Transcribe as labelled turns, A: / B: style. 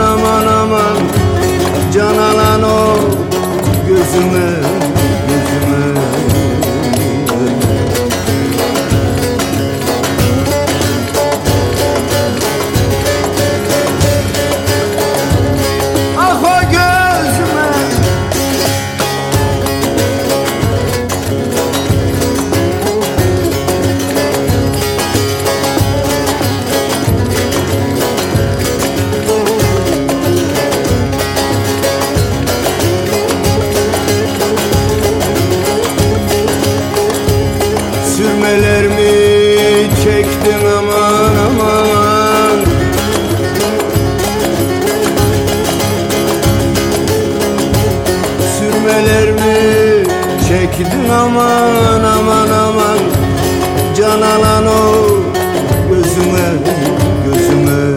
A: aman aman Can alan o gözüme Çekmeler mi? Çektin aman aman aman. Can alan o gözüme gözüme.